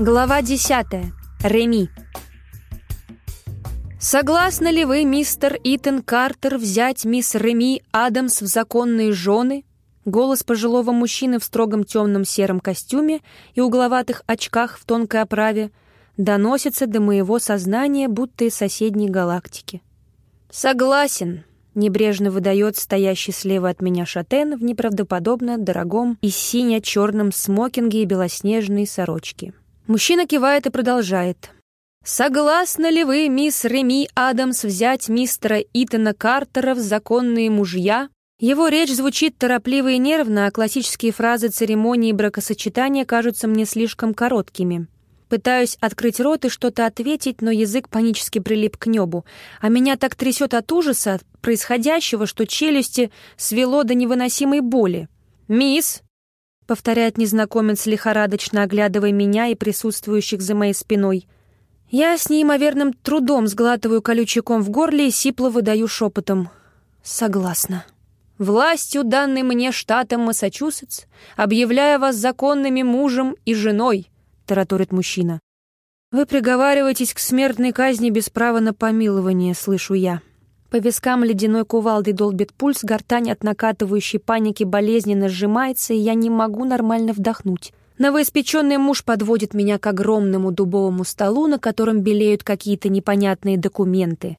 Глава 10. Реми. Согласны ли вы, мистер Итан Картер, взять мисс Реми Адамс в законные жены? Голос пожилого мужчины в строгом темном сером костюме и угловатых очках в тонкой оправе доносится до моего сознания, будто из соседней галактики. «Согласен», — небрежно выдает стоящий слева от меня шатен в неправдоподобно дорогом и сине-черном смокинге и белоснежной сорочке. Мужчина кивает и продолжает. «Согласны ли вы, мисс Реми Адамс, взять мистера Итана Картера в законные мужья?» Его речь звучит торопливо и нервно, а классические фразы церемонии бракосочетания кажутся мне слишком короткими. Пытаюсь открыть рот и что-то ответить, но язык панически прилип к небу, а меня так трясет от ужаса от происходящего, что челюсти свело до невыносимой боли. «Мисс!» — повторяет незнакомец, лихорадочно оглядывая меня и присутствующих за моей спиной. Я с неимоверным трудом сглатываю колючий ком в горле и сипло выдаю шепотом. «Согласна». «Властью, данной мне штатом Массачусетс, объявляя вас законными мужем и женой», — тараторит мужчина. «Вы приговариваетесь к смертной казни без права на помилование», — слышу я. По вискам ледяной кувалдой долбит пульс, гортань от накатывающей паники болезненно сжимается, и я не могу нормально вдохнуть. Новоиспеченный муж подводит меня к огромному дубовому столу, на котором белеют какие-то непонятные документы.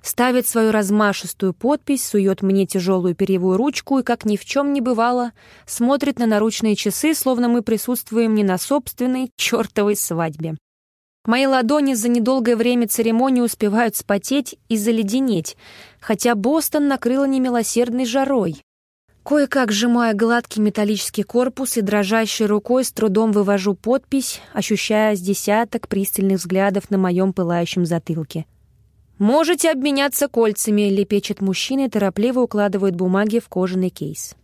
Ставит свою размашистую подпись, сует мне тяжелую перьевую ручку и, как ни в чем не бывало, смотрит на наручные часы, словно мы присутствуем не на собственной чертовой свадьбе. Мои ладони за недолгое время церемонии успевают спотеть и заледенеть, хотя Бостон накрыло немилосердной жарой. Кое-как сжимая гладкий металлический корпус и дрожащей рукой с трудом вывожу подпись, ощущая с десяток пристальных взглядов на моем пылающем затылке. «Можете обменяться кольцами», — лепечет мужчина и торопливо укладывает бумаги в кожаный кейс.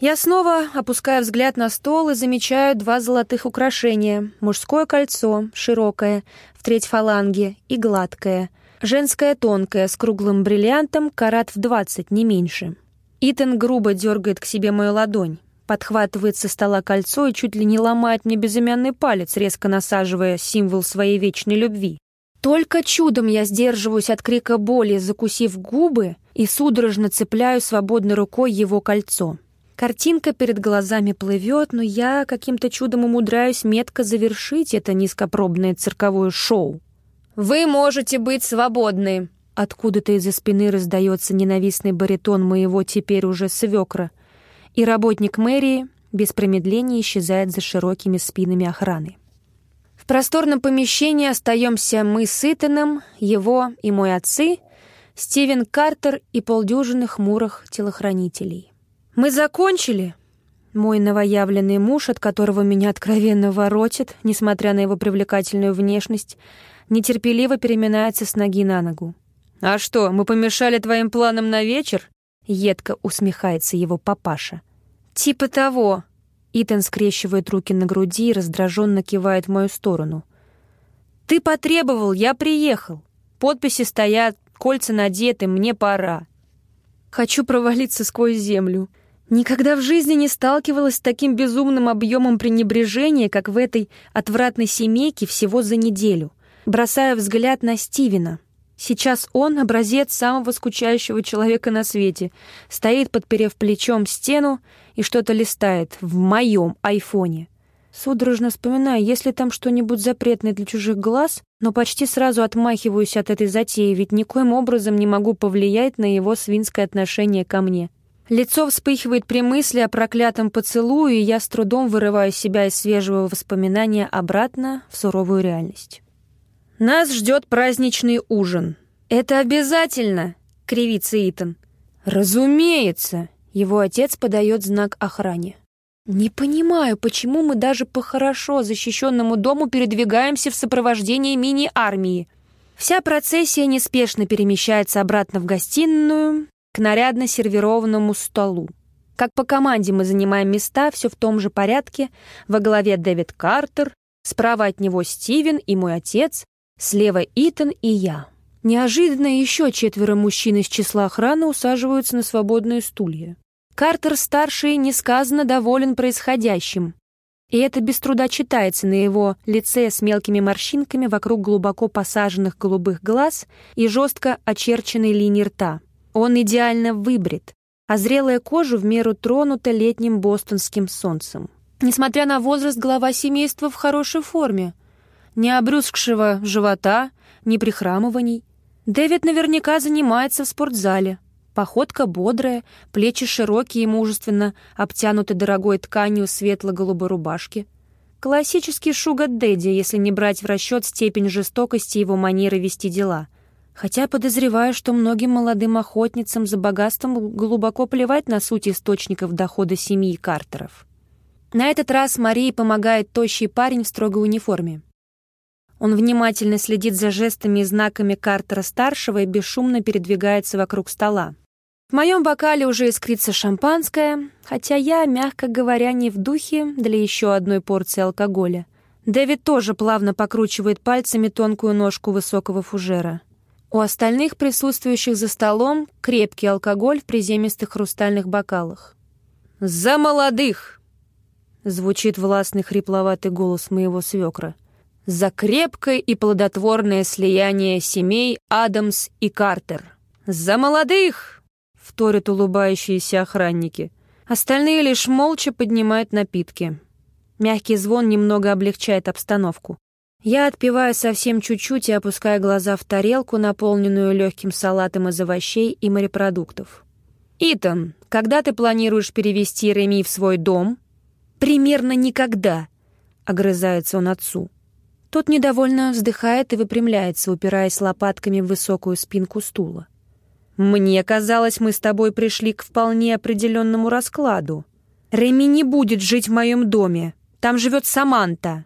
Я снова опускаю взгляд на стол и замечаю два золотых украшения. Мужское кольцо, широкое, в треть фаланги, и гладкое. Женское тонкое, с круглым бриллиантом, карат в двадцать, не меньше. Итан грубо дергает к себе мою ладонь. Подхватывает со стола кольцо и чуть ли не ломает мне безымянный палец, резко насаживая символ своей вечной любви. Только чудом я сдерживаюсь от крика боли, закусив губы, и судорожно цепляю свободной рукой его кольцо. Картинка перед глазами плывет, но я каким-то чудом умудряюсь метко завершить это низкопробное цирковое шоу. «Вы можете быть свободны!» Откуда-то из-за спины раздается ненавистный баритон моего теперь уже свекра, и работник мэрии без промедления исчезает за широкими спинами охраны. В просторном помещении остаемся мы с Итаном, его и мой отцы, Стивен Картер и полдюжины хмурых телохранителей. «Мы закончили?» Мой новоявленный муж, от которого меня откровенно воротит, несмотря на его привлекательную внешность, нетерпеливо переминается с ноги на ногу. «А что, мы помешали твоим планам на вечер?» Едко усмехается его папаша. «Типа того!» Итан скрещивает руки на груди и раздраженно кивает в мою сторону. «Ты потребовал, я приехал. Подписи стоят, кольца надеты, мне пора. Хочу провалиться сквозь землю. Никогда в жизни не сталкивалась с таким безумным объемом пренебрежения, как в этой отвратной семейке всего за неделю. Бросая взгляд на Стивена. Сейчас он — образец самого скучающего человека на свете. Стоит, подперев плечом стену, и что-то листает в моем айфоне. Судорожно вспоминаю, есть ли там что-нибудь запретное для чужих глаз, но почти сразу отмахиваюсь от этой затеи, ведь никоим образом не могу повлиять на его свинское отношение ко мне. Лицо вспыхивает при мысли о проклятом поцелуе, и я с трудом вырываю себя из свежего воспоминания обратно в суровую реальность. «Нас ждет праздничный ужин». «Это обязательно!» — кривится Итан. «Разумеется!» — его отец подает знак охране. «Не понимаю, почему мы даже по хорошо защищенному дому передвигаемся в сопровождении мини-армии. Вся процессия неспешно перемещается обратно в гостиную, нарядно сервированному столу. Как по команде мы занимаем места, все в том же порядке. Во главе Дэвид Картер, справа от него Стивен и мой отец, слева Итан и я. Неожиданно еще четверо мужчин из числа охраны усаживаются на свободные стулья. Картер-старший несказанно доволен происходящим. И это без труда читается на его лице с мелкими морщинками вокруг глубоко посаженных голубых глаз и жестко очерченной линии рта. Он идеально выбрит, а зрелая кожа в меру тронута летним бостонским солнцем. Несмотря на возраст, глава семейства в хорошей форме. Ни обрюзгшего живота, ни прихрамываний. Дэвид наверняка занимается в спортзале. Походка бодрая, плечи широкие и мужественно, обтянуты дорогой тканью светло-голубой рубашки. Классический шугар-дэдди, если не брать в расчет степень жестокости его манеры вести дела. Хотя подозреваю, что многим молодым охотницам за богатством глубоко плевать на суть источников дохода семьи Картеров. На этот раз Марии помогает тощий парень в строгой униформе. Он внимательно следит за жестами и знаками Картера-старшего и бесшумно передвигается вокруг стола. В моем бокале уже искрится шампанское, хотя я, мягко говоря, не в духе для еще одной порции алкоголя. Дэвид тоже плавно покручивает пальцами тонкую ножку высокого фужера. У остальных присутствующих за столом крепкий алкоголь в приземистых хрустальных бокалах. «За молодых!» — звучит властный хрипловатый голос моего свекра. «За крепкое и плодотворное слияние семей Адамс и Картер! За молодых!» вторят улыбающиеся охранники. Остальные лишь молча поднимают напитки. Мягкий звон немного облегчает обстановку. Я отпиваю совсем чуть-чуть и опускаю глаза в тарелку, наполненную легким салатом из овощей и морепродуктов. «Итан, когда ты планируешь перевести Реми в свой дом?» «Примерно никогда», — огрызается он отцу. Тот недовольно вздыхает и выпрямляется, упираясь лопатками в высокую спинку стула. «Мне казалось, мы с тобой пришли к вполне определенному раскладу. Реми не будет жить в моем доме. Там живет Саманта».